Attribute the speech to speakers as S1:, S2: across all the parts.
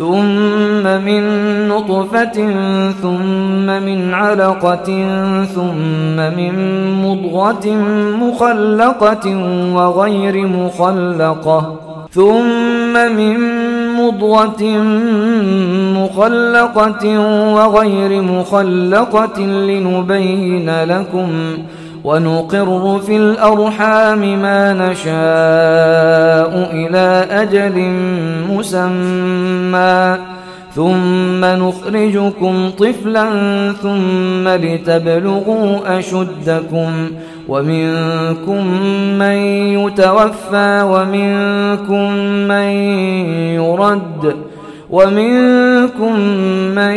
S1: ثم من نطفة ثم من علقة ثم من مضغة مخلقة وغير مخلقة ثم من مضغة مخلقة وغير مخلقة لنبين لكم ونقر في الأرحام ما نشاء إلى أجل مسمى. ثم نخرجكم طفلا ثم لتبلغوا أشدكم. ومنكم من يتوفى ومنكم من يرد. ومنكم من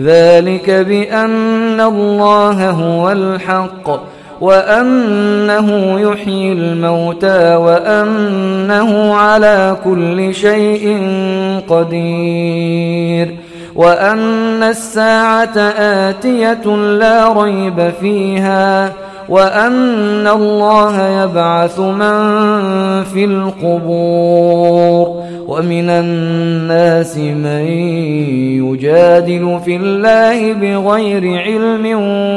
S1: ذلك بأن الله هو الحق وأنه يحيي الموتى وأنه على كل شيء قدير وأن الساعة آتية لا ريب فيها وأن الله يبعث من في القبور ومن الناس من يجادل في الله بغير علم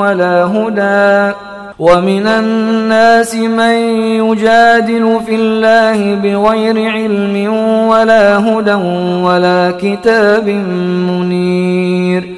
S1: ولا هدى ومن الناس من يجادل في الله بغير علم ولا هدى ولا كتاب منير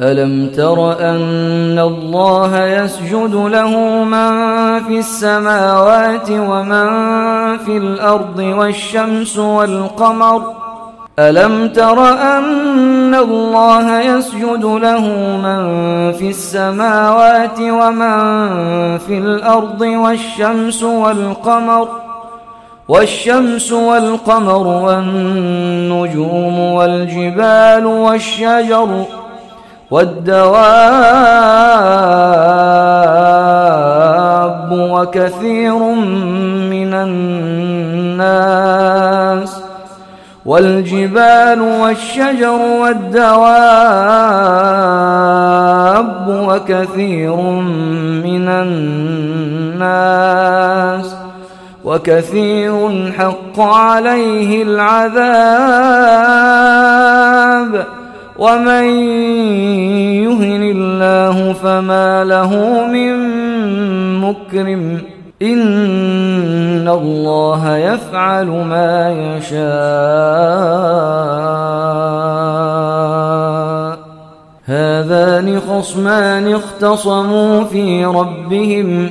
S1: ألم تر أن الله يسجد له من في السماوات ومن في الأرض والشمس والقمر؟ ألم تر أن الله يسجد له من في السماوات ومن في الأرض والشمس والقمر؟ والشمس والقمر والنجوم والجبال والشجر والدواب وكثير من الناس والجبال والشجر والدواب وكثير من الناس وكثير حق عليه العذاب ومن يهن الله فما له من مكرم إن الله يفعل ما يشاء هذان خصمان اختصموا في ربهم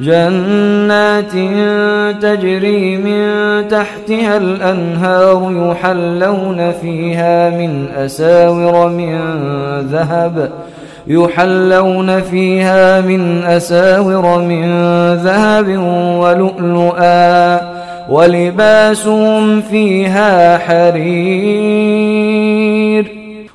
S1: جنات تجري من تحتها الأنهار يحلون فيها من أساور من ذهب يحلون فيها من أساور من ذهب ولؤلؤا ولباسهم فيها حرير.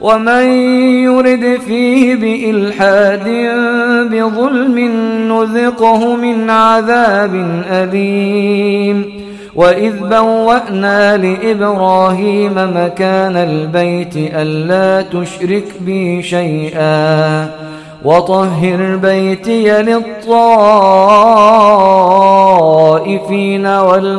S1: ومن يرد فيه بإلحاد بظلم نذقه من عذاب أليم. وإذ بوأنا لإبراهيم مكان البيت ألا تشرك بي شيئا. وطهر بيتي للطائفين والقائمين.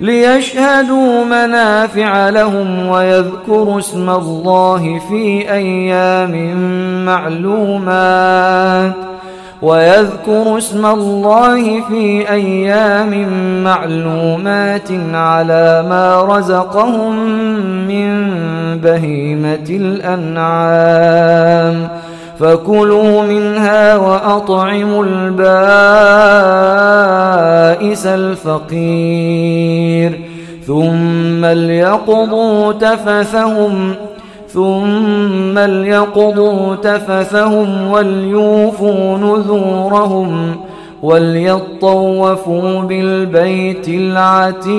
S1: ليشهدوا منافع لهم ويذكروا اسم الله في أيام معلومات ويذكر اسم الله في أيام معلومات على ما رزقهم من بهيمة الأنعام فكلوا منها وأطعموا البائس الفقير. ثم ليقضوا تفثهم ثم ليقضوا تفثهم وليوفوا نذورهم وليطوفوا بالبيت العتيق.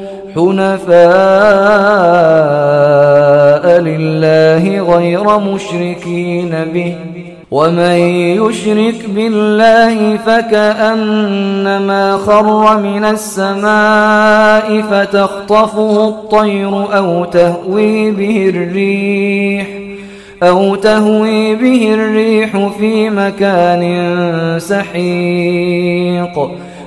S1: حنفاء لله غير مشركين به. ومن يشرك بالله فكأنما خر من السماء فتخطفه الطير أو تهوي به الريح أو تهوي به الريح في مكان سحيق.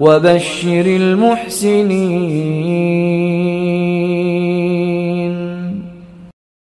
S1: وبشر المحسنين.